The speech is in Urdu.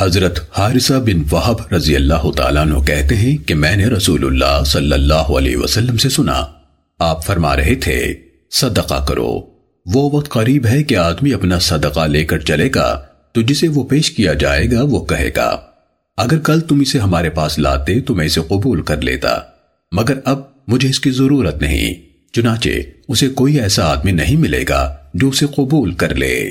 حضرت حارثہ بن وحب رضی اللہ تعالیٰ عنہ کہتے ہیں کہ میں نے رسول اللہ صلی اللہ علیہ وسلم سے سنا۔ آپ فرما رہے تھے، صدقہ کرو۔ وہ وقت قریب ہے کہ آدمی اپنا صدقہ لے کر چلے گا، تو جسے وہ پیش کیا جائے گا وہ کہے گا، اگر کل تم اسے ہمارے پاس لاتے تو میں اسے قبول کر لیتا، مگر اب مجھے اس کی ضرورت نہیں، چنانچہ اسے کوئی ایسا آدمی نہیں ملے گا جو اسے قبول کر لے۔